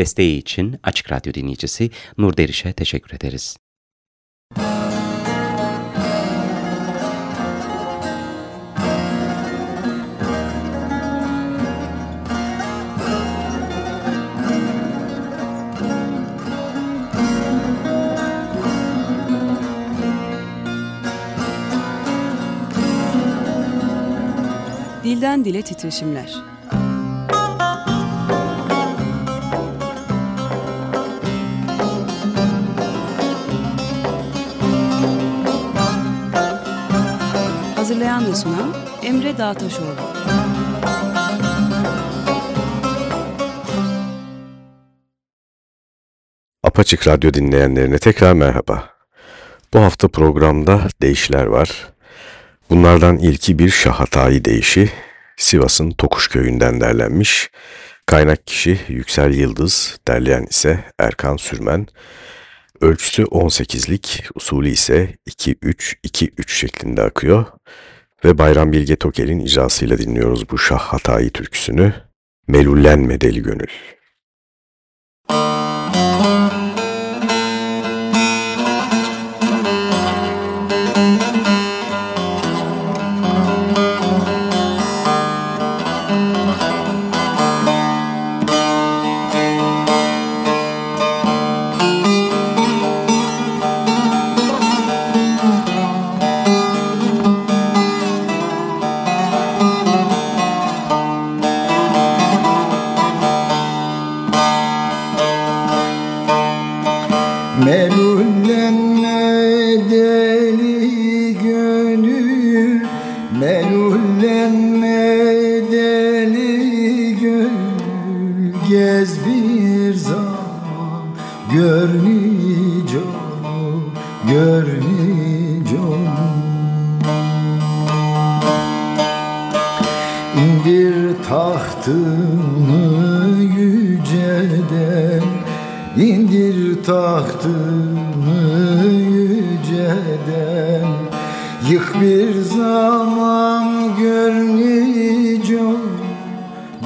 Desteği için Açık Radyo dinleyicisi Nur Deriş'e teşekkür ederiz. Dilden Dile Titreşimler Hazırlayan ve sunan Emre Dağtaşoğlu Apaçık Radyo dinleyenlerine tekrar merhaba. Bu hafta programda değişler var. Bunlardan ilki bir Şahatay deyişi. Sivas'ın Tokuş köyünden derlenmiş. Kaynak kişi Yüksel Yıldız, derleyen ise Erkan Sürmen. Ölçüsü 18'lik, usulü ise 2-3-2-3 şeklinde akıyor. Ve Bayram Bilge Tokel'in icrasıyla dinliyoruz bu Şah Hatayi türküsünü. Melullenme deli gönül. tahtını yüceden indir tahtını yüceden Yık bir zaman gör nice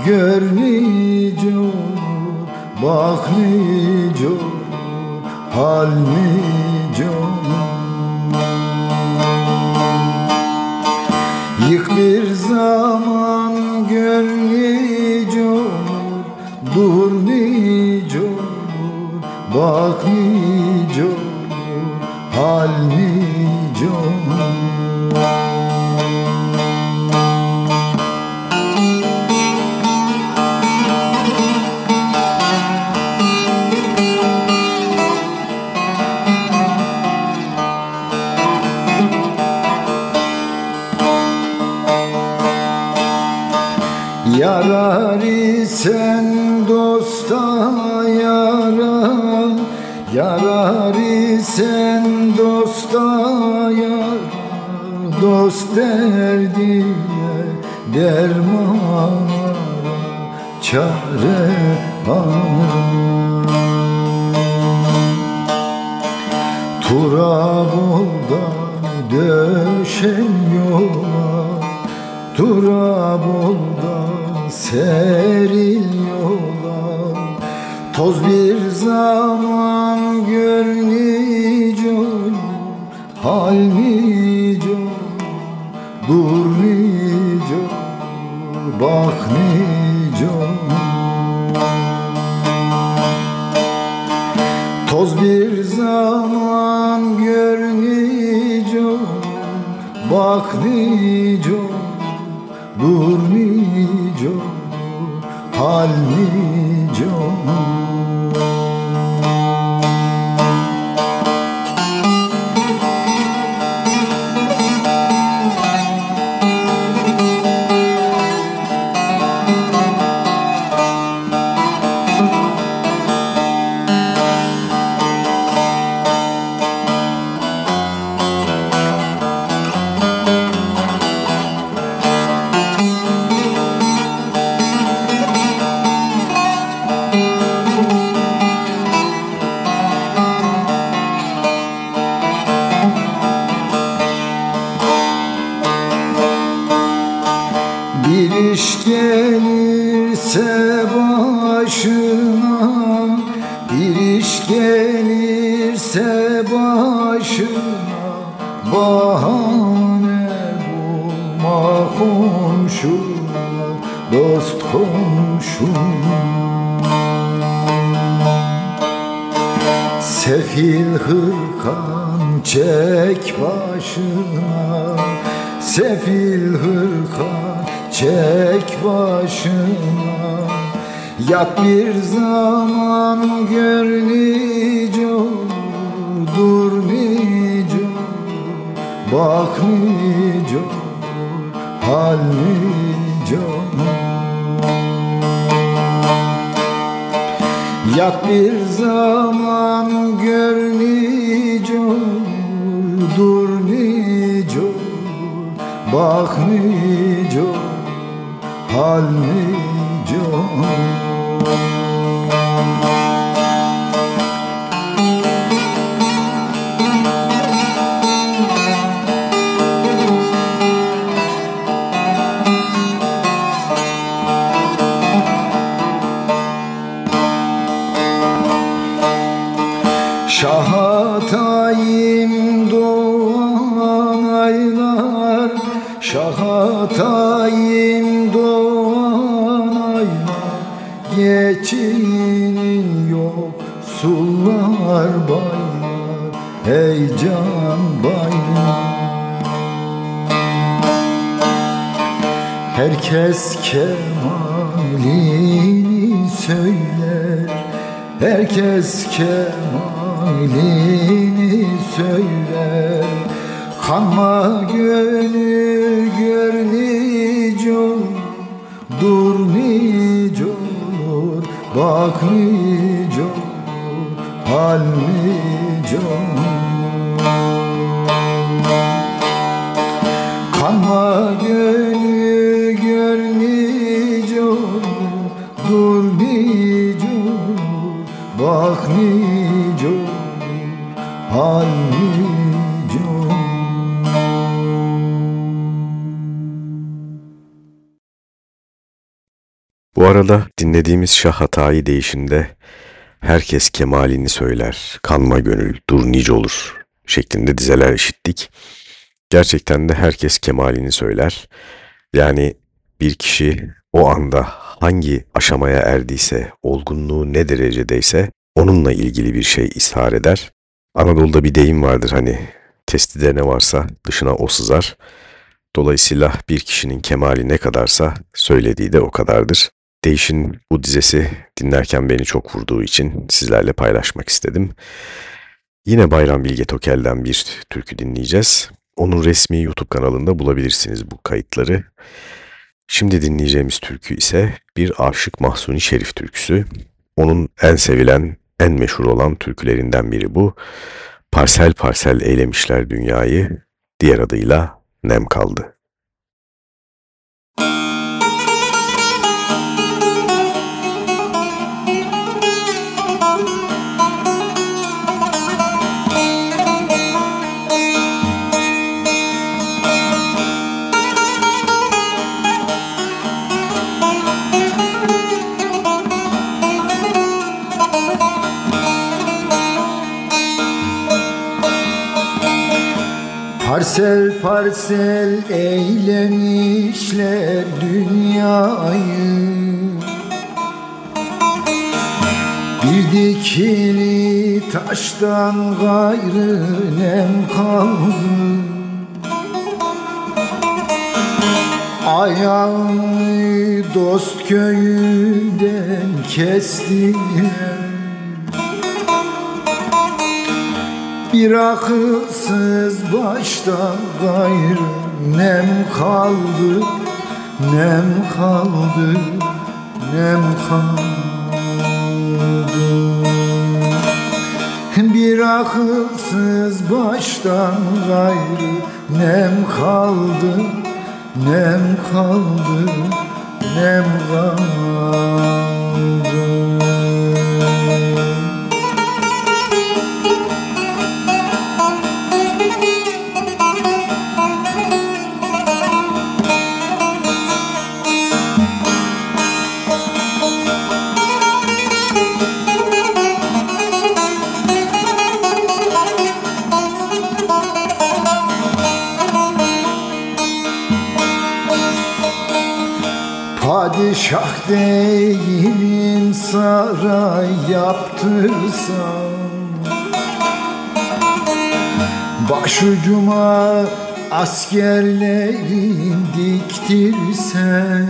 Gör nice Hal nice Yarar Dost derdine derman Çare bana. Turabuldan döşen yola Turabuldan seril yola Toz bir zaman Sefil hırkan çek başına. Sefil hırkan çek başına. Yat bir zaman gör nice dur nice Bak nice hal nice Yat bir zaman gör nice dur nice Bak nice hal nice Herkes kemalini söyler. Herkes kemalini söyler. Kanma gönül gör nice Dur nice Bak nice Hal nice Bu arada dinlediğimiz Şah Hatayi değişinde herkes kemalini söyler, kanma gönül, dur nice olur şeklinde dizeler işittik. Gerçekten de herkes kemalini söyler. Yani bir kişi o anda hangi aşamaya erdiyse, olgunluğu ne derecedeyse onunla ilgili bir şey ishar eder. Anadolu'da bir deyim vardır hani testide ne varsa dışına o sızar. Dolayısıyla bir kişinin kemali ne kadarsa söylediği de o kadardır. Değiş'in bu dizesi dinlerken beni çok vurduğu için sizlerle paylaşmak istedim. Yine Bayram Bilge Tokel'den bir türkü dinleyeceğiz. Onun resmi YouTube kanalında bulabilirsiniz bu kayıtları. Şimdi dinleyeceğimiz türkü ise bir Aşık Mahsuni Şerif türküsü. Onun en sevilen, en meşhur olan türkülerinden biri bu. Parsel parsel eylemişler dünyayı, diğer adıyla Nem kaldı. Parsel parsel eylemişler dünyayı. Bir dikili taştan gayrı nem kaldı. Ayağını dost köyünden kestiler Bir akılsız baştan gayrı nem kaldı Nem kaldı, nem kaldı. Bir akılsız baştan gayrı nem kaldı Nem kaldı, nem kaldı değilim saray yaptırsam Başucuma askerlerin diktirsen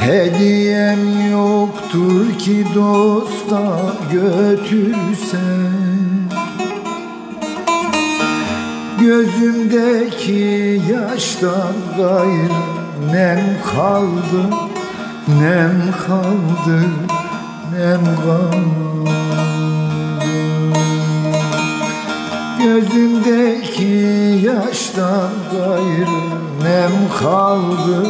Hediyem yoktur ki dosta götürsen. Gözümdeki yaştan gayrı nem kaldı Nem kaldı, nem kaldı. Gözümdeki yaştan gayrı nem kaldı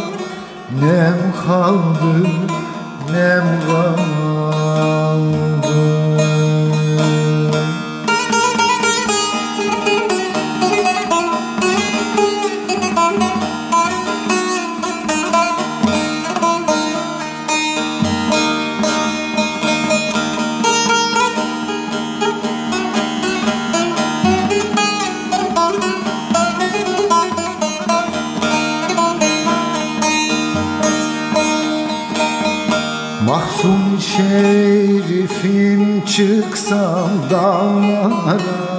Nem kaldı, nem kaldı çıksam dağlara.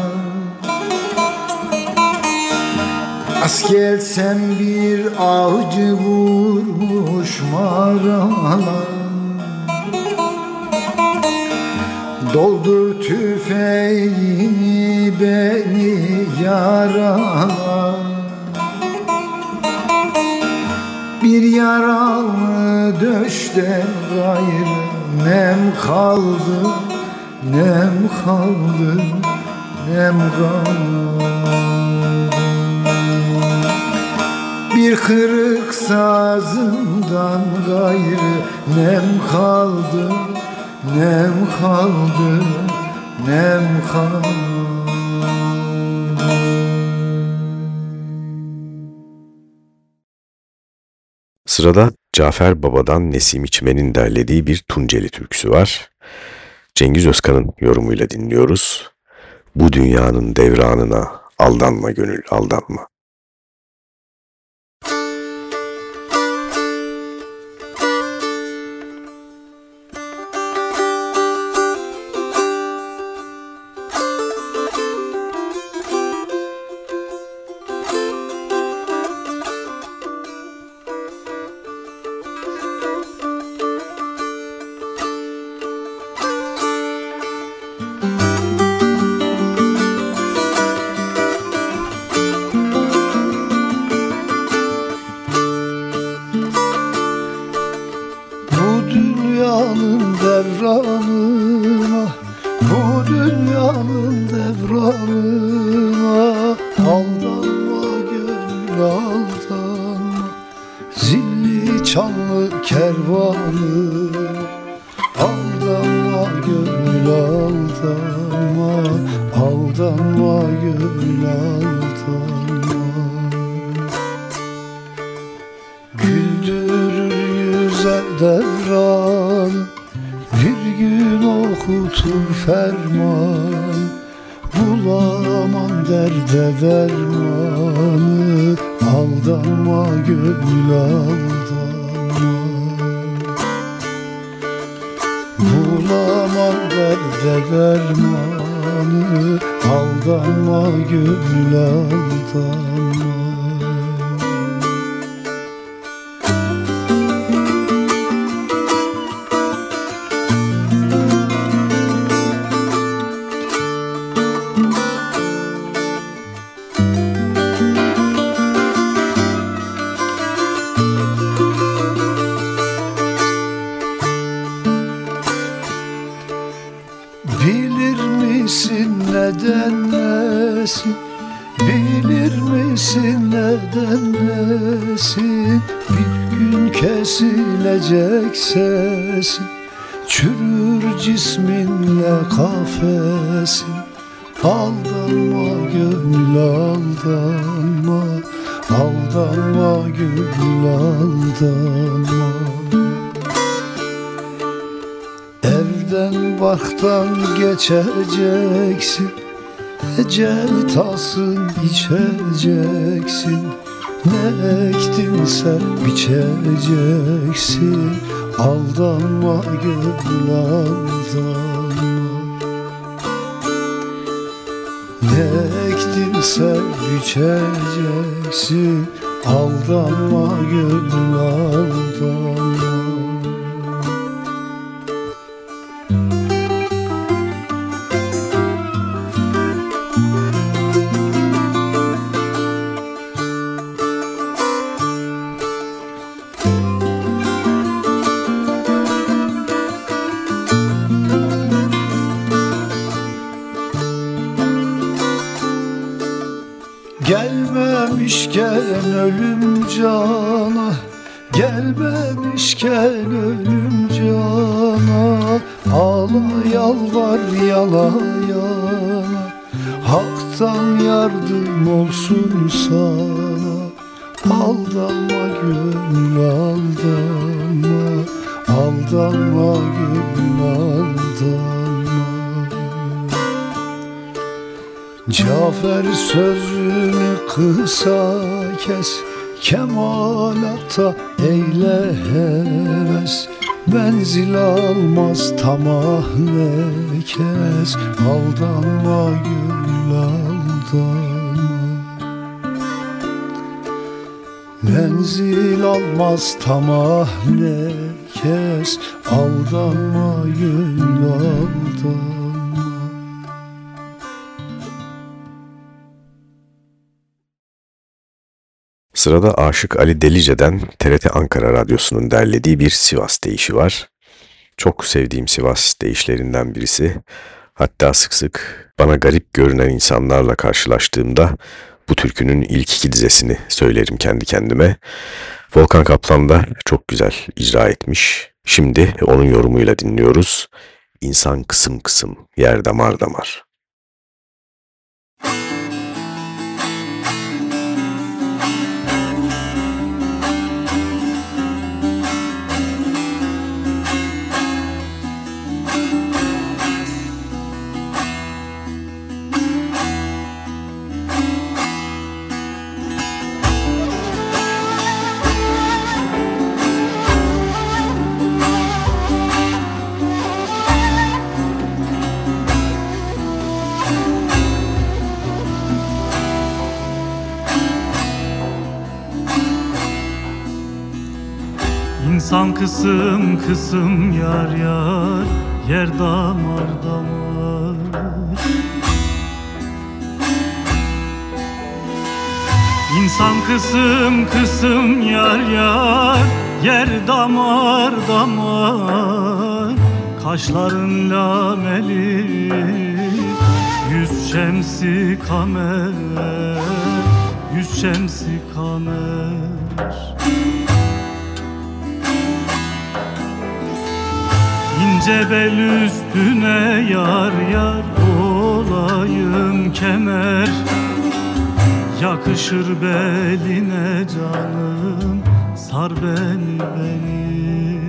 Rast gelsem bir avcı vurmuş maralar Doldur tüfeğini beni yaralar Bir yaralı döşten gayrı nem kaldı nem kaldı nem kaldı bir kırık sazından gayrı nem kaldı nem kaldı nem kaldı Sırada Cafer Baba'dan Nesim İçmen'in derlediği bir Tunceli türküsü var. Cengiz Özkan'ın yorumuyla dinliyoruz. Bu dünyanın devranına aldanma gönül aldanma. Kesilecek geçeceksin Ecel tasın içeceksin. Ne ektinse biçeceksin. Aldanma gönül aldanma. Ne ektinse biçeceksin. Aldanma gönül aldanma Gelmemişken ölüm cana Gelmemişken ölüm cana Ağla yalvar yala yana. Hak'tan yardım olsun sana. Aldanma gönül aldanma Aldanma gönül aldanma Cafer sözünü kısa kes Kemalata eyle heves. Menzil almaz tamah ne kes. Aldanma gül aldanma. Menzil almaz tamah ne kes. Aldanma gül aldanma Sırada Aşık Ali Delice'den TRT Ankara Radyosu'nun derlediği bir Sivas deyişi var. Çok sevdiğim Sivas deyişlerinden birisi. Hatta sık sık bana garip görünen insanlarla karşılaştığımda bu türkünün ilk iki dizesini söylerim kendi kendime. Volkan Kaplan da çok güzel icra etmiş. Şimdi onun yorumuyla dinliyoruz. İnsan kısım kısım, yer damar damar. Kısım kısım yar yar Yer damar damar. İnsan kısım kısım yar yar Yer damar damar. Kaşların lameli Yüz şemsi kamer Yüz şemsi kamer İnce bel üstüne yar yar olayım kemer. Yakışır beline canım sar beni beni.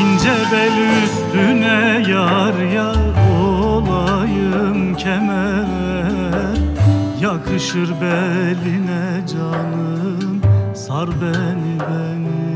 İnce bel üstüne yar yar olayım kemer. Yakışır beline canım sar beni beni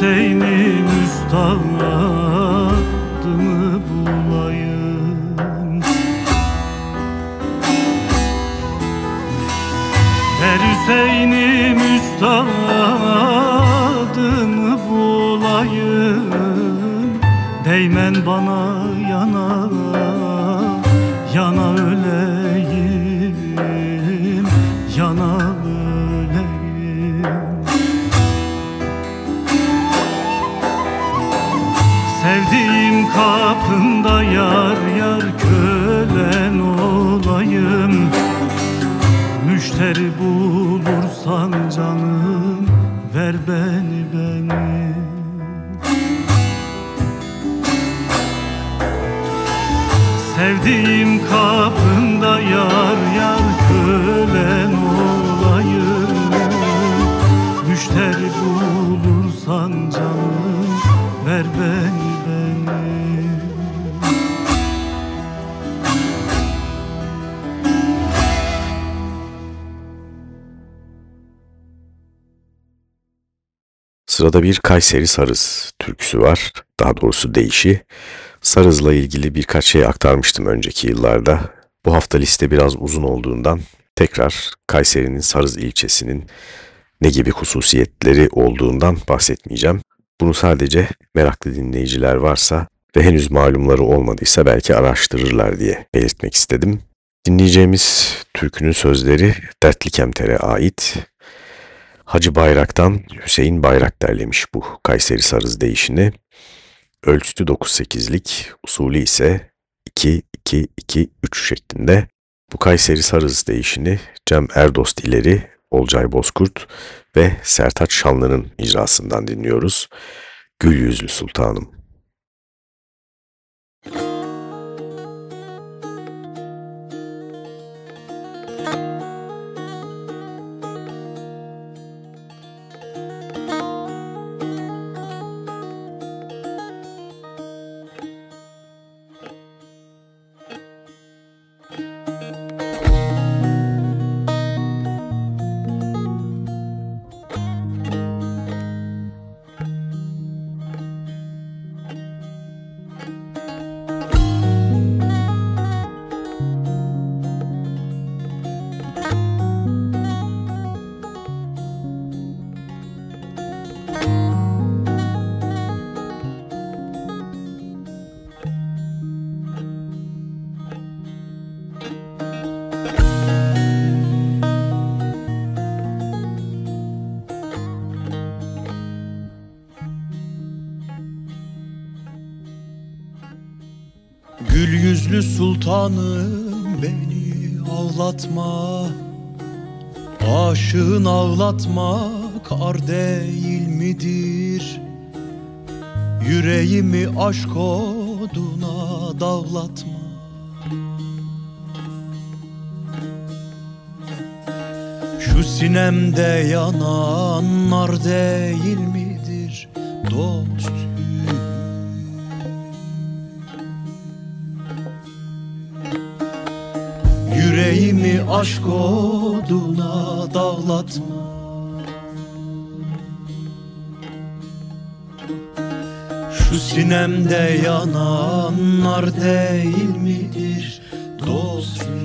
Her Hüseyin'in Sırada bir Kayseri Sarız türküsü var. Daha doğrusu deyişi. Sarız'la ilgili birkaç şey aktarmıştım önceki yıllarda. Bu hafta liste biraz uzun olduğundan tekrar Kayseri'nin Sarız ilçesinin ne gibi hususiyetleri olduğundan bahsetmeyeceğim. Bunu sadece meraklı dinleyiciler varsa ve henüz malumları olmadıysa belki araştırırlar diye belirtmek istedim. Dinleyeceğimiz türkünün sözleri Dertli Kemter'e ait. Hacı Bayrak'tan Hüseyin Bayrak derlemiş bu Kayseri Sarız deyişini. Ölçütü 9-8'lik, usulü ise 2-2-2-3 şeklinde. Bu Kayseri Sarız deyişini Cem Erdost ileri, Olcay Bozkurt ve Sertaç Şanlı'nın icrasından dinliyoruz. Gül Yüzlü Sultanım. Ağlatmak ar değil midir? Yüreğimi aşk oduna dağlatma Şu sinemde yanan nar değil midir? Dost Yüreğimi aşk oduna dağlatma Şu sinemde yananlar değil midir dost?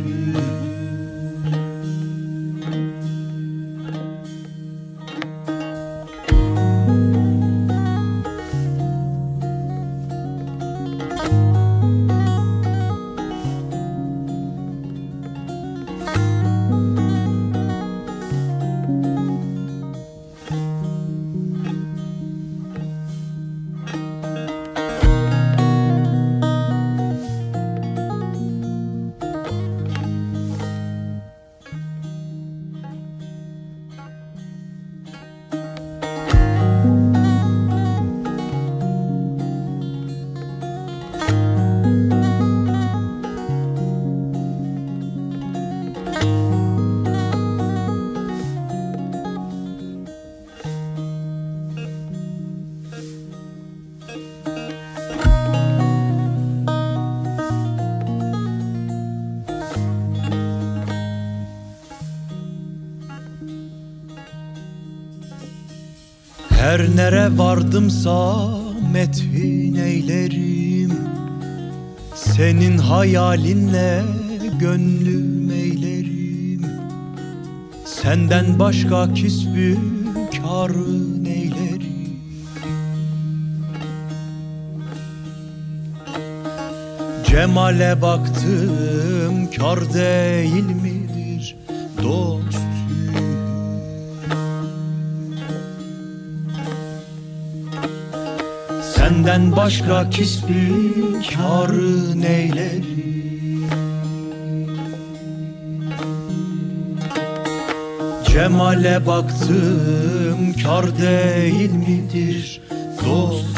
Vardımsa methin eylerim. Senin hayalinle gönlüm eylerim. Senden başka kisbü karın eylerim. Cemale baktım kar değil midir? Dost Senden başka kisbi karı neylerim Cemale baktım kar değil midir dost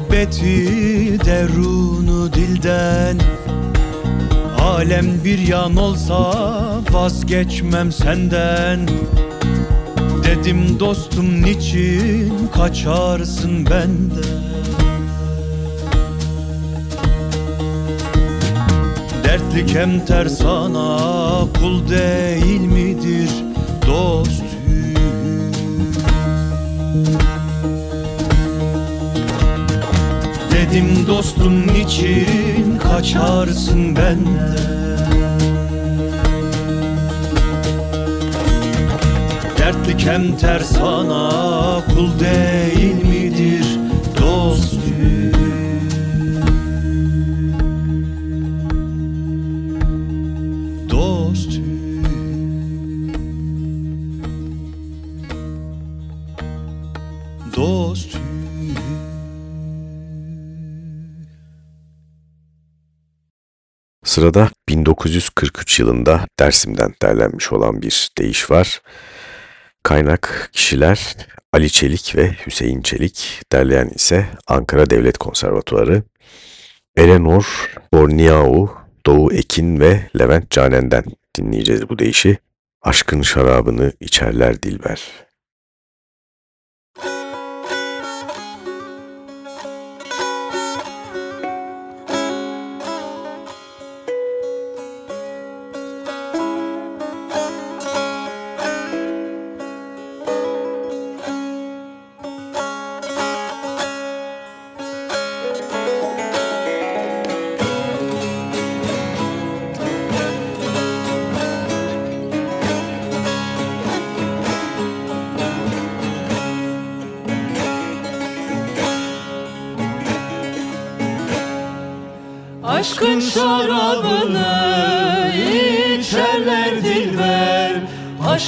muhabbeti derunu dilden. Alem bir yan olsa vazgeçmem senden. Dedim dostum niçin kaçarsın benden? Dertli kemter sana kul değil midir dost Dedim dostum niçin kaçarsın benden. Dertli kemter sana kul değil midir Sırada 1943 yılında Dersim'den derlenmiş olan bir deyiş var. Kaynak kişiler Ali Çelik ve Hüseyin Çelik, derleyen ise Ankara Devlet Konservatuarı. Eleanor Borniau, Doğu Ekin ve Levent Canen'den dinleyeceğiz bu deyişi. Aşkın şarabını içerler Dilber.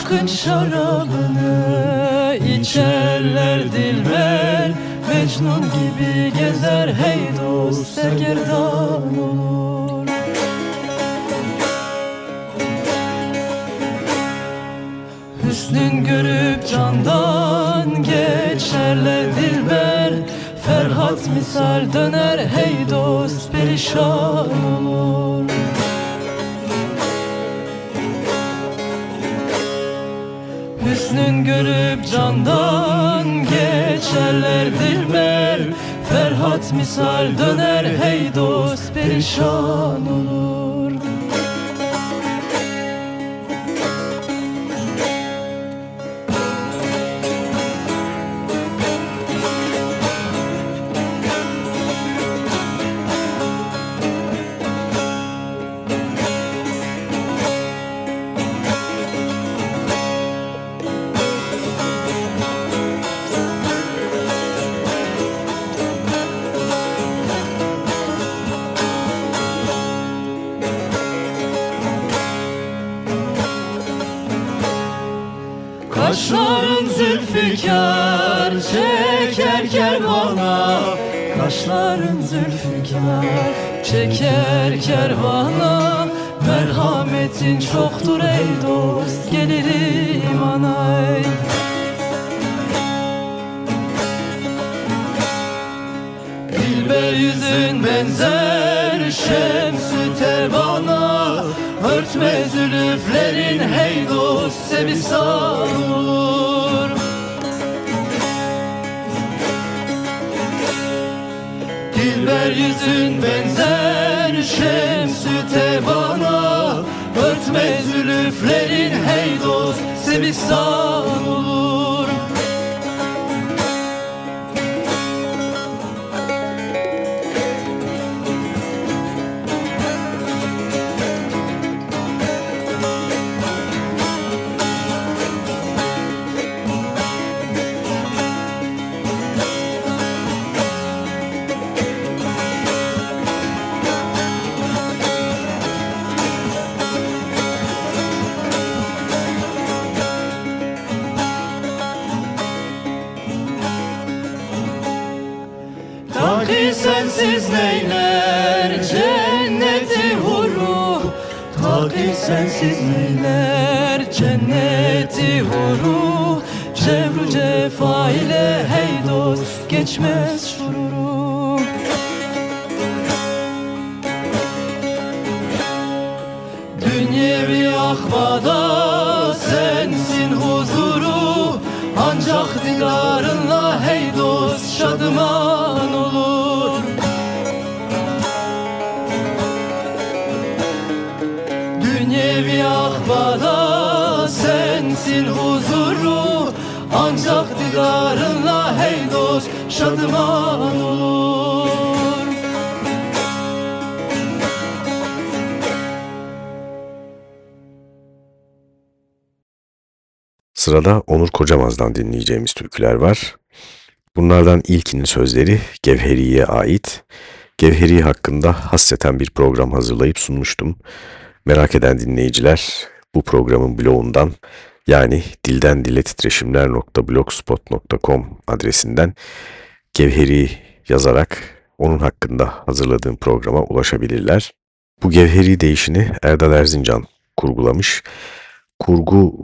Aşkın şarabını içerler dilber. Mecnun gibi gezer hey dost sergerdan olur. Hüsnün görüp candan geçerler dilber. Ferhat misal döner hey dost perişan olur Görüp candan geçerler dilber. Ferhat misal döner hey dost perişan olur zülfikar Çeker kervana Kaşların zülfikar Çeker kervana Merhametin çoktur ey dost Gelirim anay Dilber yüzün benzer şemsü tevana Örtme zülüflerin hey dost sevisan olur yüzün benzer şemsü tevana Örtme zülüflerin hey dost sevisan olur sensiz neyler? Cenneti huru Cevru cefa ile hey dost geçmez şururu. Dünyevi akbada sensin huzuru Ancak didarınla hey dost şadıman Ancak didarınla hey dost şadıman olur Sırada Onur Kocamaz'dan dinleyeceğimiz türküler var. Bunlardan ilkinin sözleri Gevheri'ye ait. Gevheri hakkında hasseten bir program hazırlayıp sunmuştum. Merak eden dinleyiciler bu programın blogundan yani dilden dile titreşimler.blogspot.com adresinden Gevheri yazarak onun hakkında hazırladığım programa ulaşabilirler. Bu Gevheri değişini Erdal Erzincan kurgulamış. Kurgu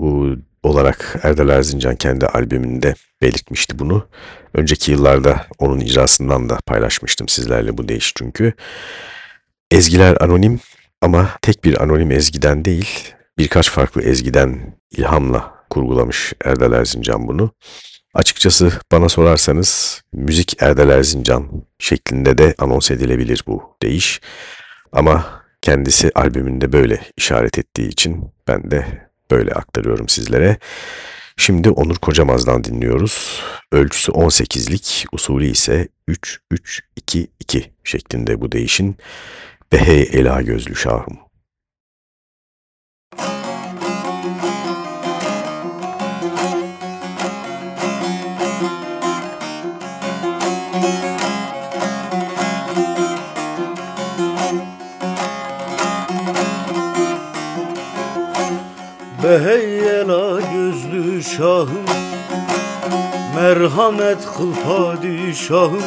olarak Erdal Erzincan kendi albümünde belirtmişti bunu. Önceki yıllarda onun icrasından da paylaşmıştım sizlerle bu değiş çünkü. Ezgiler anonim ama tek bir anonim ezgiden değil, birkaç farklı ezgiden ilhamla kurgulamış Erdal Erzincan bunu. Açıkçası bana sorarsanız müzik Erdal Erzincan şeklinde de anons edilebilir bu değiş. Ama kendisi albümünde böyle işaret ettiği için ben de böyle aktarıyorum sizlere. Şimdi Onur Kocamaz'dan dinliyoruz. Ölçüsü 18'lik, usulü ise 3-3-2-2 şeklinde bu değişin. Behey ela gözlü şahım. Beheyyela gözlü şahım Merhamet kıl padişahım.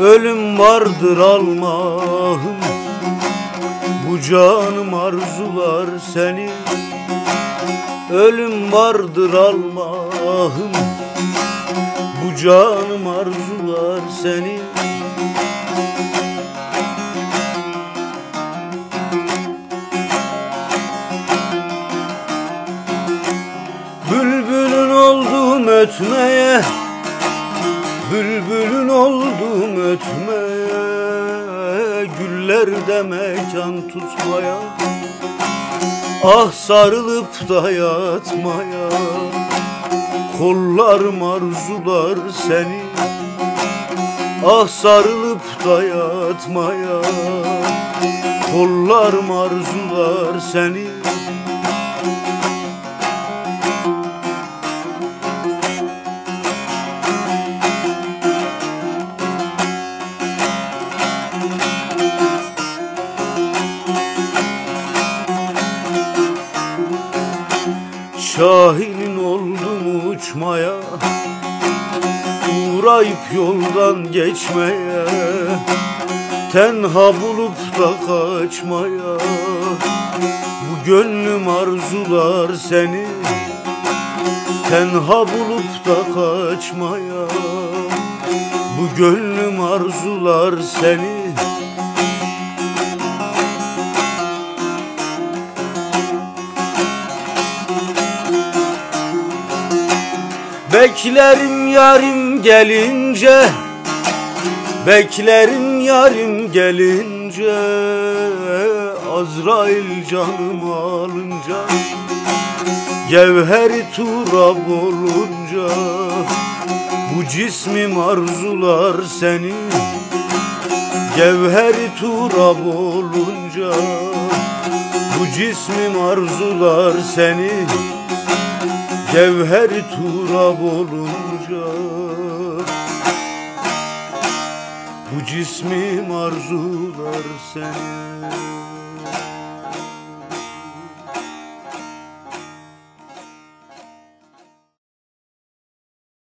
Ölüm vardır almahım Bu canım arzular seni Ölüm vardır almahım Bu canım Güllerde mekan tutmaya Ah sarılıp da yatmaya. Kollarım arzular seni Ah sarılıp da yatmaya. Kollarım arzular seni yoldan geçmeye Tenha bulup da kaçmaya. Bu gönlüm arzular seni Tenha bulup da kaçmaya. Bu gönlüm arzular seni. Beklerim yarim gelince Beklerim yarim gelince Azrail canım alınca Gevheri turab olunca Bu cismim arzular seni Gevheri turab olunca Bu cismim arzular seni Gevheri turab olunca cismim arzular seni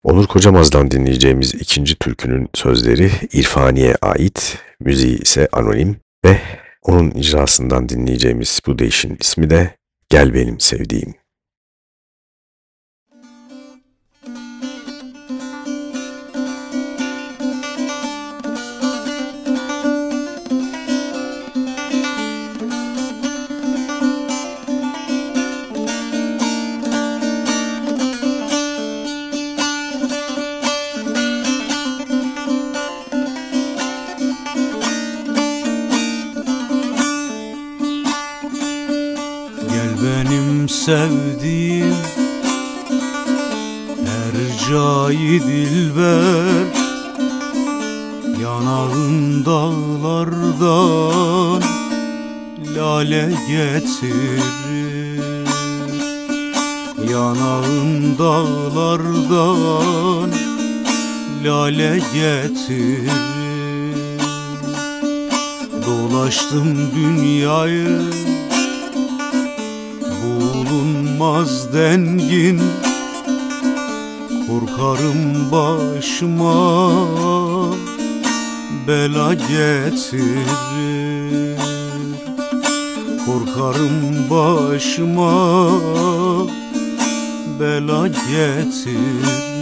Onur Kocamaz'dan dinleyeceğimiz ikinci türkünün sözleri İrfaniye ait, müziği ise anonim ve onun icrasından dinleyeceğimiz bu değişin ismi de Gel Benim Sevdiğim. Sevdiğim Ercai dilber Yanağın dağlardan Lale getirir. Yanağın dağlardan Lale getirir. Dolaştım dünyayı bulunmaz dengin. Korkarım başıma bela getirir. Korkarım başıma bela getirir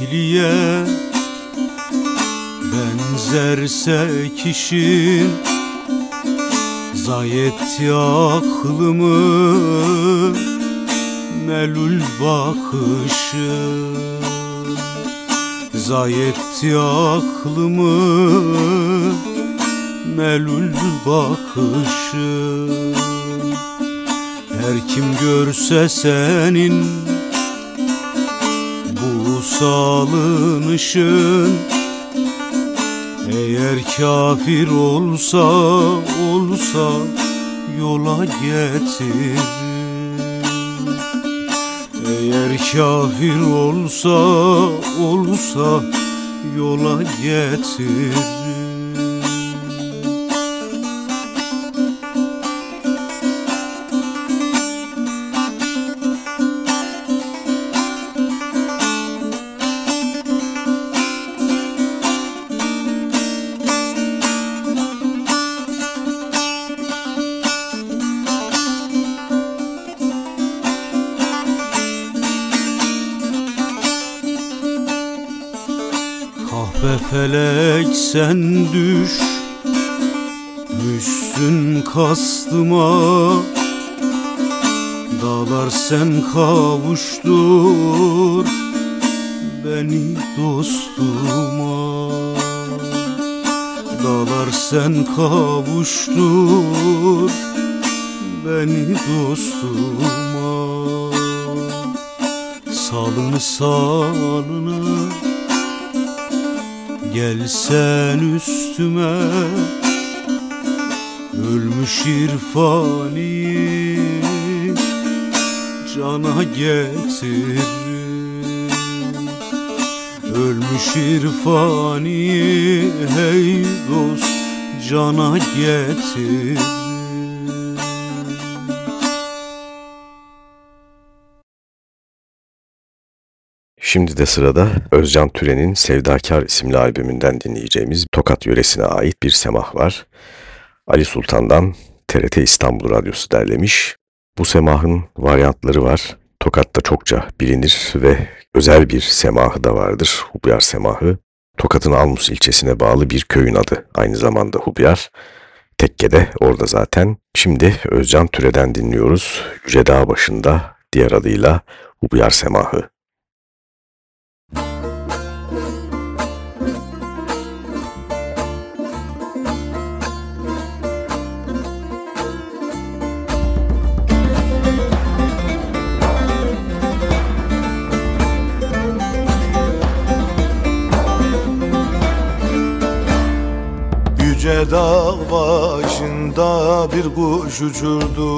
kekliğe Benzerse kişin Zayetti aklımı Melul bakışı. Zayetti aklımı Melul bakışı. Her kim görse senin salınışın Eğer kafir olsa olsa yola getir Eğer kafir olsa olsa yola getir sen düş. Müşsün kastıma. Dağlar sen kavuştur Beni dostuma. Dağlar sen kavuştur Beni dostuma. Salını salını Gelsen üstüme Ölmüş irfani Cana getir Ölmüş irfani Hey dost Cana getir Şimdi de sırada Özcan Türen'in Sevdakar isimli albümünden dinleyeceğimiz Tokat yöresine ait bir semah var. Ali Sultan'dan TRT İstanbul Radyosu derlemiş. Bu semahın varyantları var. Tokat'ta çokça bilinir ve özel bir semahı da vardır. Hubyar semahı. Tokat'ın Almus ilçesine bağlı bir köyün adı. Aynı zamanda Hubyar. Tekke orada zaten. Şimdi Özcan Türe'den dinliyoruz. Yüce Dağ başında diğer adıyla Hubyar semahı. Yüce dağ başında bir kuş uçurdu.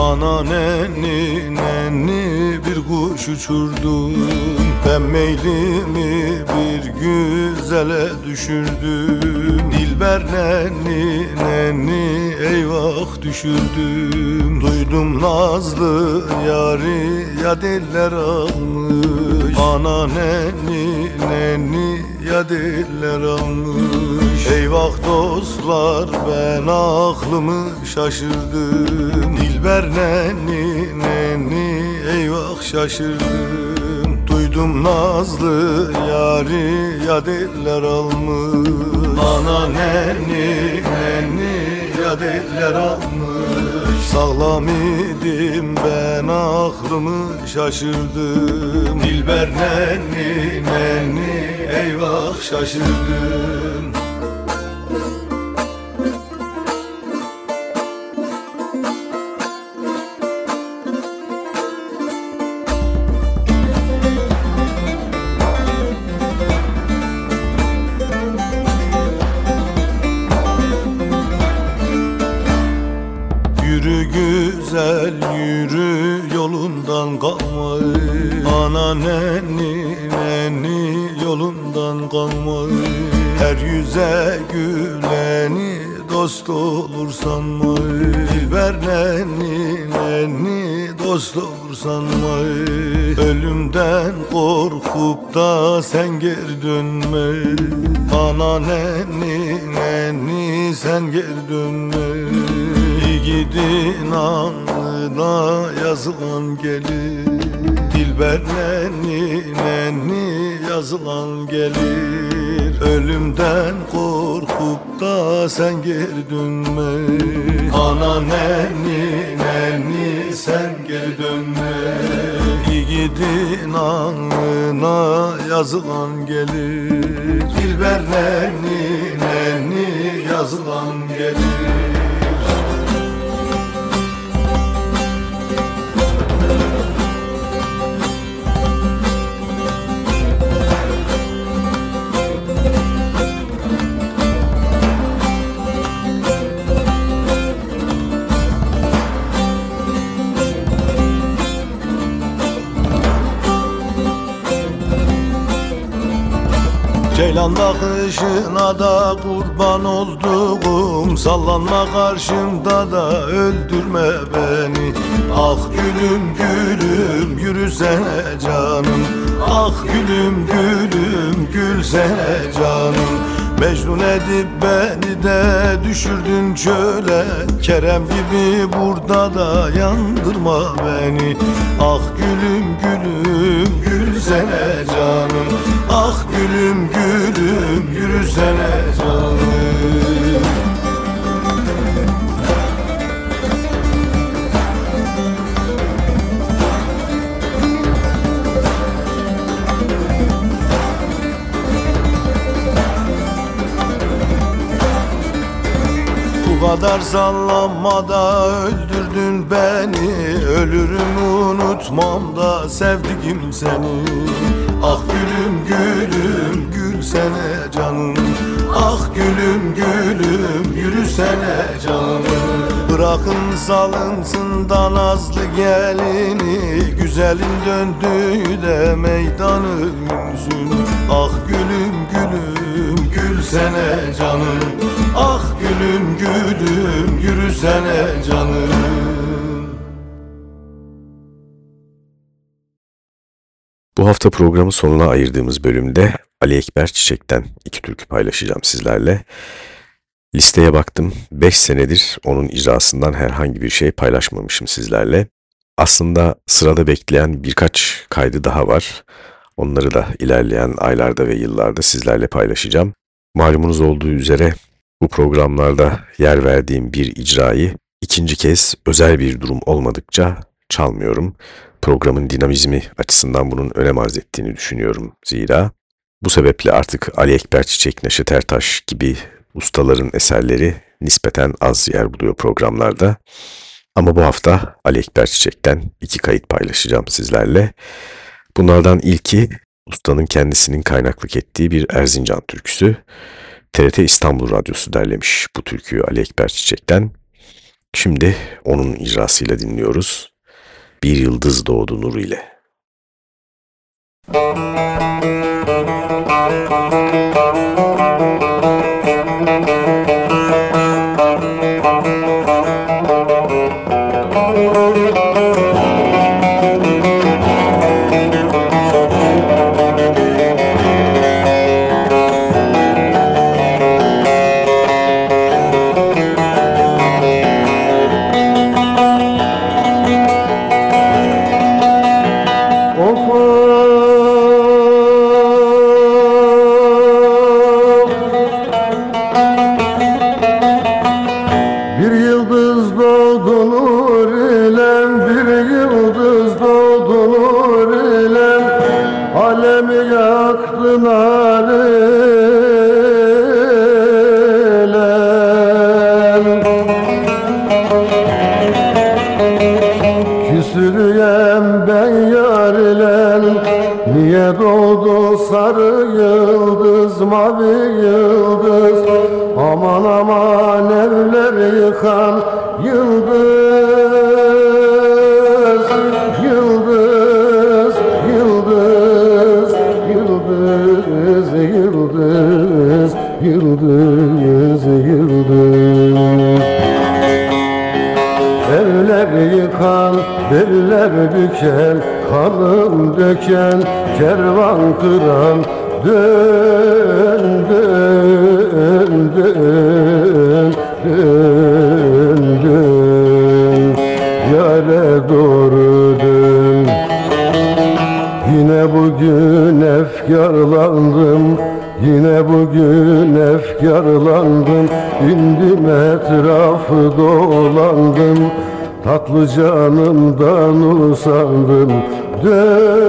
Ana nenni nenni bir kuş uçurdu Ben meylimi bir güzele düşürdüm. Dilber nenni nenni eyvah düşürdüm Duydum nazlı yari ya diller almış. Ana nenni nenni ya diller almış. Eyvah dostlar ben aklımı şaşırdım. Dilber nenni nenni eyvah şaşırdım Duydum nazlı yari ya diller almış. Ana nenni nenni ya diller almış. Sağlam idim ben aklımı şaşırdım. Dilber nenni nenni eyvah şaşırdım gelir Ölümden korkup da sen geri dönme. Ana nenni nenni sen geri dönme. Gidin alnına yazılan gelir Sallanma karşımda da öldürme beni. Ah gülüm gülüm yürüsene canım. Ah gülüm gülüm gülsene canım. Mecnun edip beni de düşürdün çöle. Kerem gibi burada da yandırma beni. Ah gülüm gülüm gülsene canım. Ah gülüm gülüm yürüsene canım kadar sallanmada öldürdün beni. Ölürüm unutmam da sevdiğim seni. Ah gülüm gülüm gülsene canım. Ah gülüm gülüm yürüsene canım. Bırakın salınsın da nazlı gelini. Güzelin döndüğü de meydan ölümsün Ah gülüm gülüm gülsene canım. Ah gülüm gülüm yürüsene canım Bu hafta programın sonuna ayırdığımız bölümde Ali Ekber Çiçek'ten iki türkü paylaşacağım sizlerle. Listeye baktım. 5 senedir onun icrasından herhangi bir şey paylaşmamışım sizlerle. Aslında sırada bekleyen birkaç kaydı daha var. Onları da ilerleyen aylarda ve yıllarda sizlerle paylaşacağım. Malumunuz olduğu üzere bu programlarda yer verdiğim bir icrayı ikinci kez özel bir durum olmadıkça çalmıyorum. Programın dinamizmi açısından bunun önem arz ettiğini düşünüyorum zira. Bu sebeple artık Ali Ekber Çiçek, Neşet Ertaş gibi ustaların eserleri nispeten az yer buluyor programlarda. Ama bu hafta Ali Ekber Çiçek'ten iki kayıt paylaşacağım sizlerle. Bunlardan ilki ustanın kendisinin kaynaklık ettiği bir Erzincan türküsü. TRT İstanbul Radyosu derlemiş bu türküyü Ali Ekber Çiçek'ten. Şimdi onun icrasıyla dinliyoruz. Bir yıldız doğdu nur ile. bir yıldız Aman aman evleri yıkan yıldız. Yıldız, yıldız, yıldız, yıldız, yıldız, yıldız. Evler yıkan, beller büken, kanım döken, kervan kıran, dön canımdan usandım. Dön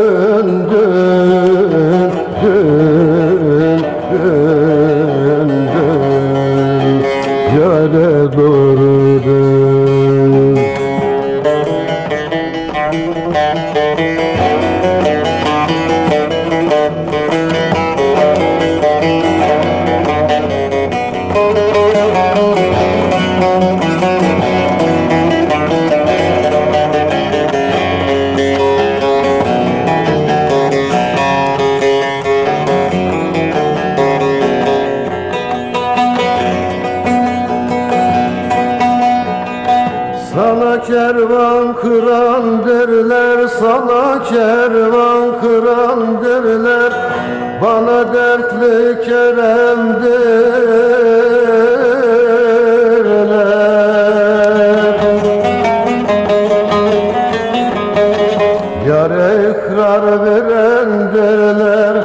Yar ekrar veren derler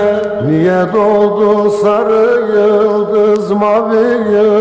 Niye doğdun sarı yıldız mavi yıldız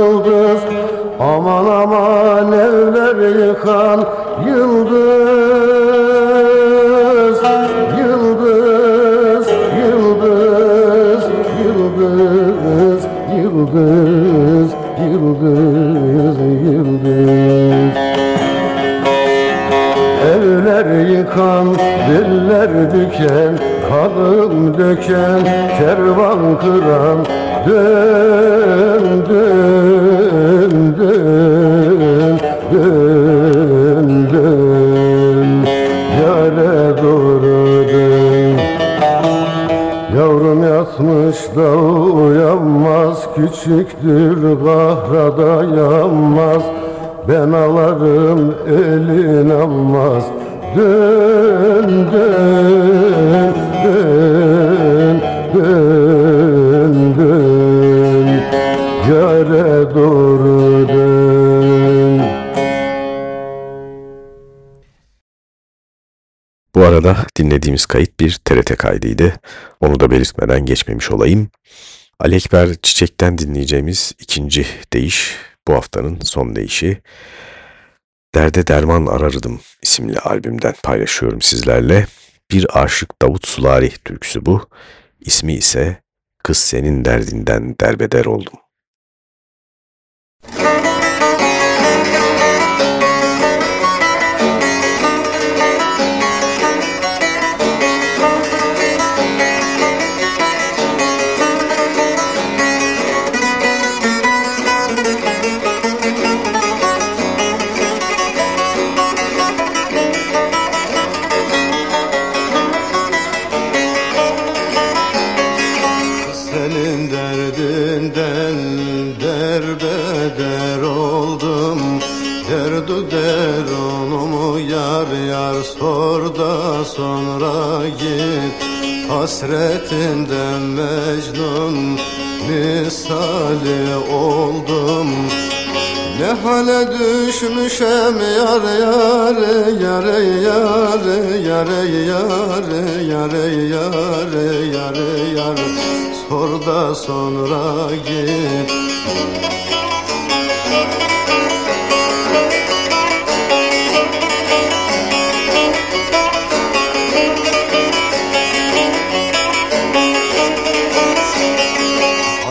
Dön dön kayıt bir TRT kaydıydı. Onu da belirtmeden geçmemiş olayım. Ali Ekber Çiçek'ten dinleyeceğimiz ikinci deyiş bu haftanın son deyişi. Derde Derman Arardım isimli albümden paylaşıyorum sizlerle. Bir Aşık Davut Sulari türküsü bu. İsmi ise Kız Senin Derdinden Derbeder Oldum. Sonra git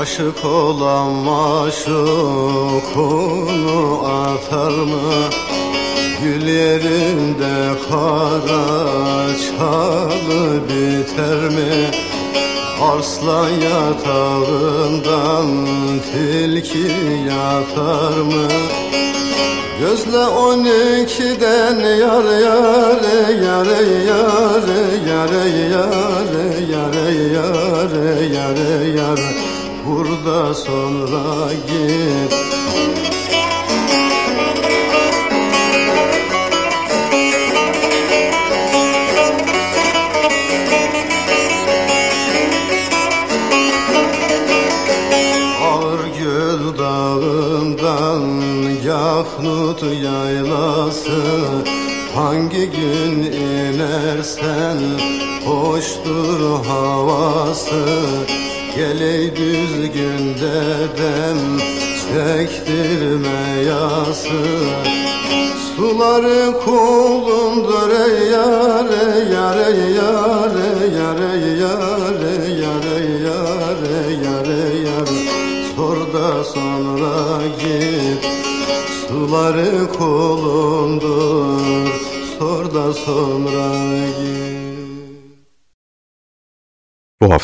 Aşık olan maşukunu atar mı? Gül yerinde kara çalı biter mi? Arslan yatağından Gözle on ikiden yar yar yar yar yar yar yar yar yar yar. Burada sonra git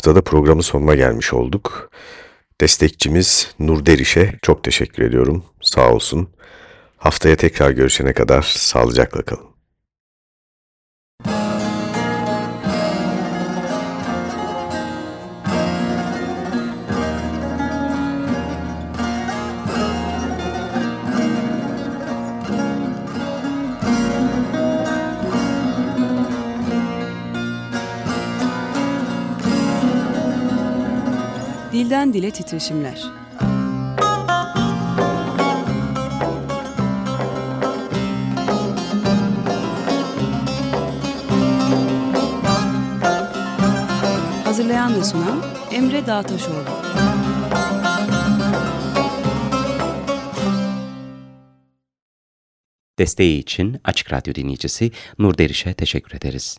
haftada programın sonuna gelmiş olduk. Destekçimiz Nur Deriş'e çok teşekkür ediyorum. Sağ olsun. Haftaya tekrar görüşene kadar sağlıcakla kalın. Dilden dile titreşimler. Hazırlayan ve sunan Emre Dağtaşoğlu. Desteği için Açık Radyo dinleyicisi Nur Deriş'e teşekkür ederiz.